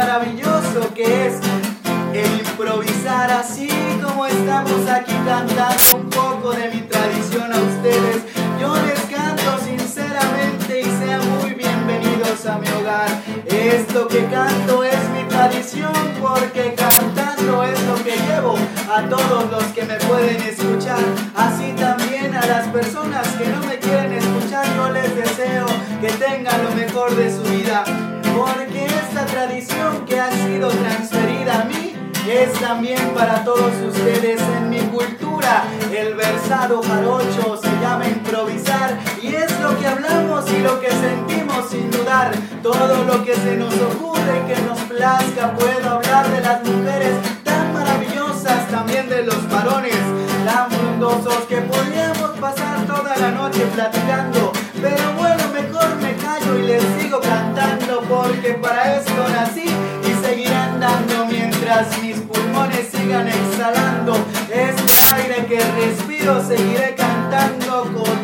maravilloso que es el improvisar así como estamos aquí cantando un poco de mi tradición a ustedes. Yo les canto sinceramente y sean muy bienvenidos a mi hogar. Esto que canto es mi tradición porque cantando es lo que llevo a todos los que me pueden escuchar. Así también a las personas que no me quieren escuchar, yo les deseo que tengan lo mejor de su sido transferida a mí es también para todos ustedes en mi cultura. El versado jarocho se llama improvisar y es lo que hablamos y lo que sentimos sin dudar. Todo lo que se nos ocurre que nos plazca, puedo hablar de las mujeres tan maravillosas, también de los varones tan frondosos que podríamos pasar toda la noche platicando. Pero bueno, mejor me callo y les sigo cantando porque para esto nací mis pulmones sigan exhalando este aire que respiro. Seguiré cantando con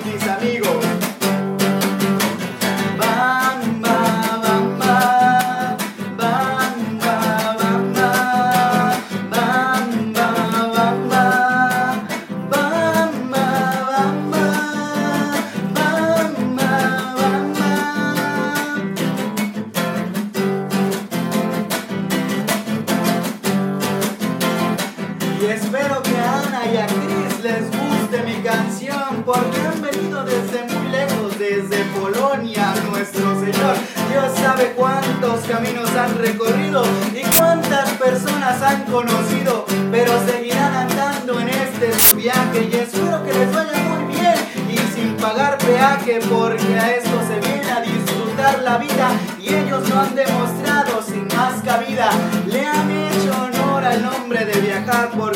espero que a Ana y a Chris les guste mi canción porque han venido desde muy lejos, desde Polonia, nuestro Señor. Dios sabe cuántos caminos han recorrido y cuántas personas han conocido, pero seguirán andando en este su viaje y espero que les vaya muy bien y sin pagar peaje porque a esto se viene a disfrutar la vida y ellos lo han demostrado sin más cabida. Le han hecho honor al nombre de viajar porque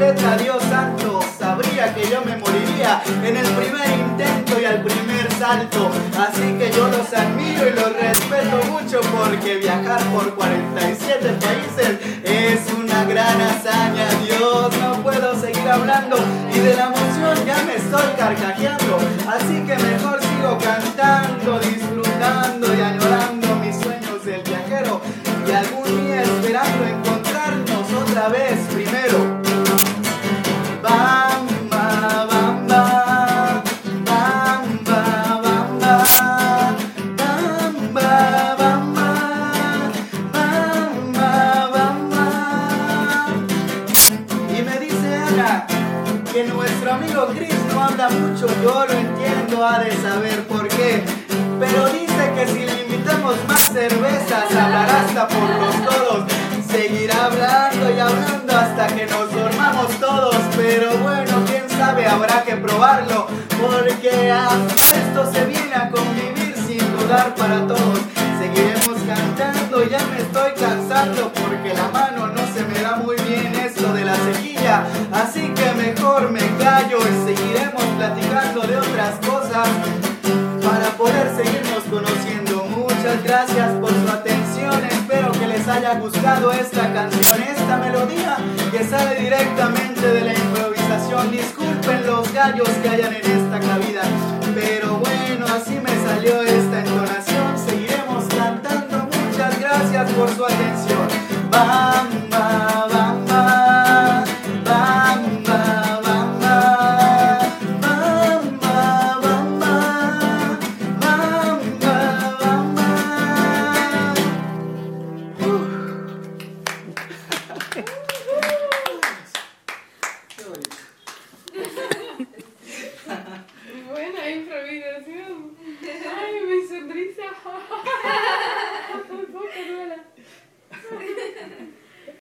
Dios santo sabría que yo me moriría en el primer intento y al primer salto. Así que yo los admiro y los respeto mucho porque viajar por 47 países es una gran hazaña. Dios, no puedo seguir hablando y de la emoción ya me estoy carcajeando. Así que mejor sigo cantando, disfrutando y añorando mis sueños del viajero y algún día esperando encontrarnos otra vez mucho, yo lo entiendo, ha de saber por qué. Pero dice que si le invitamos más cervezas, hablará hasta por los codos. Seguirá hablando y hablando hasta que nos dormamos todos. Pero bueno, quién sabe, habrá que probarlo. Porque a esto se viene a convivir sin dudar para todos. Seguiremos cantando, ya me estoy cansando porque la mano gustado esta canción, esta melodía que sale directamente de la improvisación. Disculpen los gallos que hayan en esta cabida, pero bueno, así me salió esta entonación. Seguiremos cantando. Muchas gracias por su atención. Bamba, Buena improvisación. Ay, mi sonrisa.